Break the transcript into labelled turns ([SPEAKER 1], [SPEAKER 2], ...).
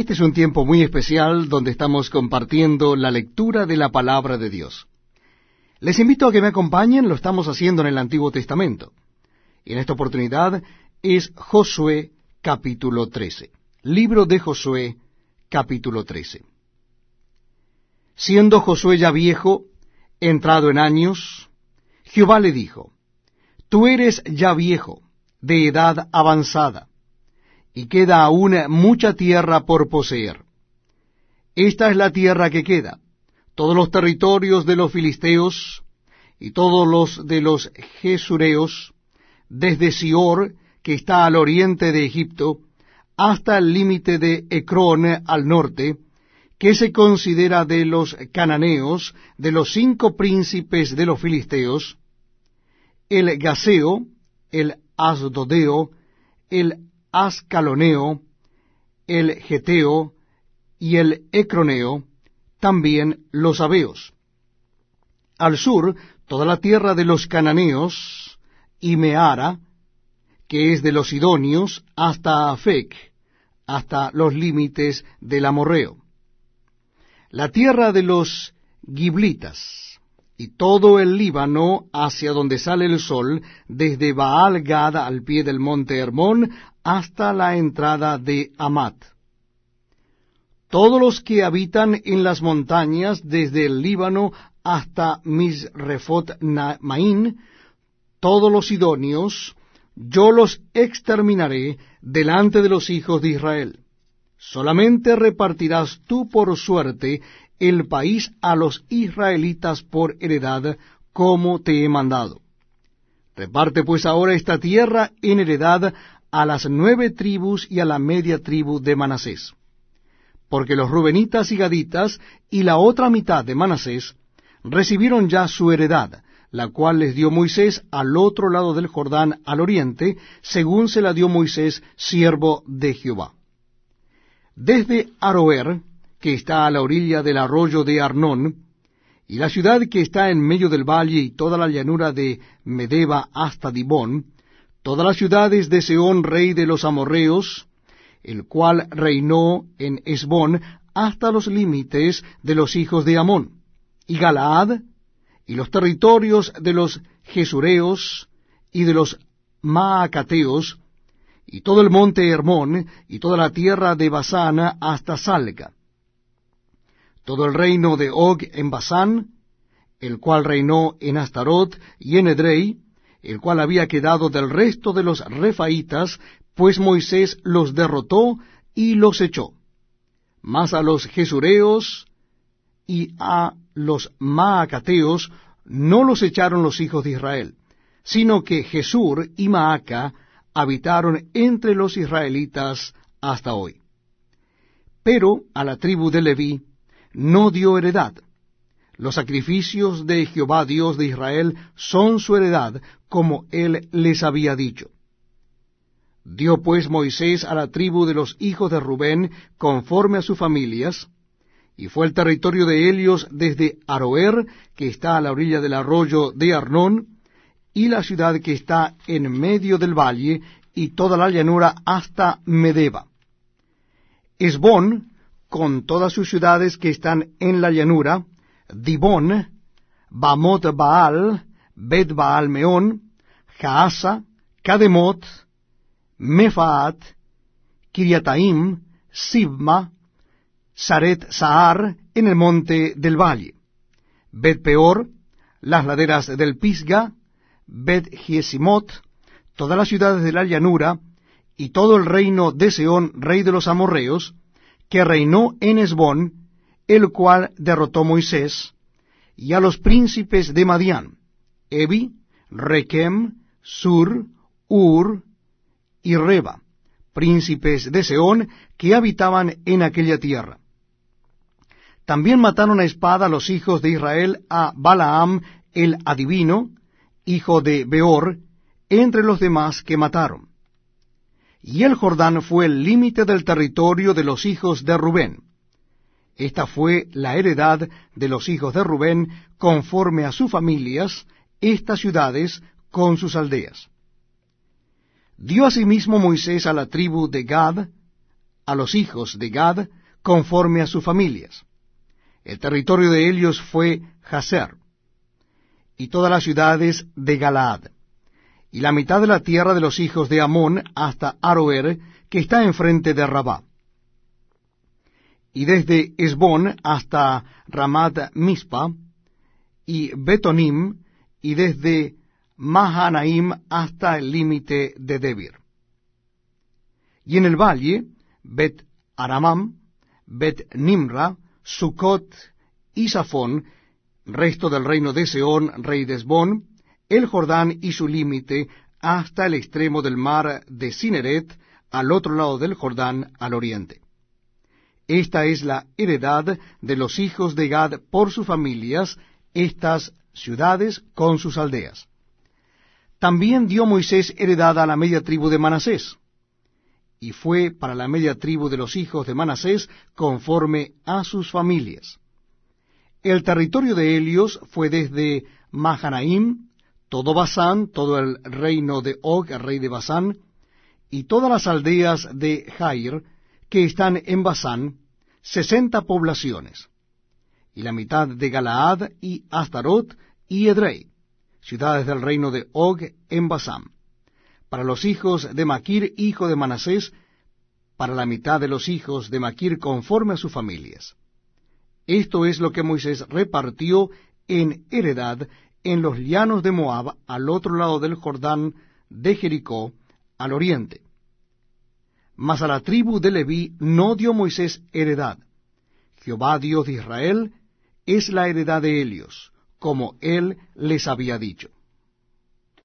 [SPEAKER 1] Este es un tiempo muy especial donde estamos compartiendo la lectura de la palabra de Dios. Les invito a que me acompañen, lo estamos haciendo en el Antiguo Testamento. Y en esta oportunidad es Josué capítulo 13. Libro de Josué capítulo 13. Siendo Josué ya viejo, entrado en años, Jehová le dijo, Tú eres ya viejo, de edad avanzada y queda aún mucha tierra por poseer. Esta es la tierra que queda, todos los territorios de los filisteos y todos los de los jesureos, desde Sior, que está al oriente de Egipto, hasta el límite de Ecrón al norte, que se considera de los cananeos, de los cinco príncipes de los filisteos, el Gaseo, el Asdodeo, el Ascaloneo, el Geteo y el Ecroneo, también los Abeos. Al sur, toda la tierra de los cananeos, y Meara, que es de los Sidonios, hasta Afec, hasta los límites del Amorreo. La tierra de los Giblitas, y todo el Líbano hacia donde sale el sol, desde Baal Gad al pie del monte Hermón hasta la entrada de Amat. Todos los que habitan en las montañas, desde el Líbano hasta Misrefot Maín, todos los idóneos, yo los exterminaré delante de los hijos de Israel. Solamente repartirás tú por suerte el país a los israelitas por heredad, como te he mandado. Reparte pues ahora esta tierra en heredad a las nueve tribus y a la media tribu de Manasés. Porque los rubenitas y gaditas y la otra mitad de Manasés recibieron ya su heredad, la cual les dio Moisés al otro lado del Jordán al oriente, según se la dio Moisés, siervo de Jehová. Desde Aroer, que está a la orilla del arroyo de Arnón, y la ciudad que está en medio del valle y toda la llanura de Medeba hasta Dibón, todas las ciudades de Seón, rey de los amorreos, el cual reinó en Esbón hasta los límites de los hijos de Amón, y Galaad, y los territorios de los Jesureos y de los Maacateos, y todo el monte Hermón, y toda la tierra de Basana hasta Salga. Todo el reino de Og en Basán, el cual reinó en Astarot y en Edrei, el cual había quedado del resto de los refaítas, pues Moisés los derrotó y los echó. Mas a los jesureos y a los maacateos no los echaron los hijos de Israel, sino que Jesur y Maaca habitaron entre los israelitas hasta hoy. Pero a la tribu de Leví no dio heredad. Los sacrificios de Jehová Dios de Israel son su heredad, como él les había dicho. Dio pues Moisés a la tribu de los hijos de Rubén conforme a sus familias, y fue el territorio de Helios desde Aroer, que está a la orilla del arroyo de Arnón, y la ciudad que está en medio del valle, y toda la llanura hasta Medeba. Esbón con todas sus ciudades que están en la llanura, Dibón, Bamot Baal, Bet Baal Meón, Jaasa, Kademot, Mefaat, Kiriataim, Sibma, Saret Sahar, en el monte del valle, Bet Peor, las laderas del Pisga, Bet Giesimot, todas las ciudades de la llanura, y todo el reino de Seón, rey de los amorreos, que reinó en Esbón, el cual derrotó Moisés, y a los príncipes de Madián, Ebi, Requem, Sur, Ur y Reba, príncipes de Seón, que habitaban en aquella tierra. También mataron a espada los hijos de Israel a Balaam el adivino, hijo de Beor, entre los demás que mataron y el Jordán fue el límite del territorio de los hijos de Rubén. Esta fue la heredad de los hijos de Rubén conforme a sus familias, estas ciudades con sus aldeas. Dio asimismo Moisés a la tribu de Gad, a los hijos de Gad conforme a sus familias. El territorio de ellos fue Jaser, y todas las ciudades de Galaad, y la mitad de la tierra de los hijos de Amón hasta Aroer, que está enfrente de Rabá, y desde Esbón hasta Ramat Mispa, y Betonim, y desde Mahanaim hasta el límite de Debir. Y en el valle, Bet Aramam, Bet Nimra, Sucot y Safón, resto del reino de Seón, rey de Esbón, el Jordán y su límite, hasta el extremo del mar de Cineret, al otro lado del Jordán, al oriente. Esta es la heredad de los hijos de Gad por sus familias, estas ciudades con sus aldeas. También dio Moisés heredad a la media tribu de Manasés, y fue para la media tribu de los hijos de Manasés conforme a sus familias. El territorio de Helios fue desde Mahanaim, todo Basán, todo el reino de Og, rey de Basán, y todas las aldeas de Jair, que están en Basán, sesenta poblaciones, y la mitad de Galaad y Astarot y Edrei, ciudades del reino de Og en Basán para los hijos de Maquir, hijo de Manasés, para la mitad de los hijos de Maquir conforme a sus familias. Esto es lo que Moisés repartió en heredad en los llanos de Moab, al otro lado del Jordán de Jericó, al oriente. Mas a la tribu de Leví no dio Moisés heredad. Jehová Dios de Israel es la heredad de Helios, como él les había dicho.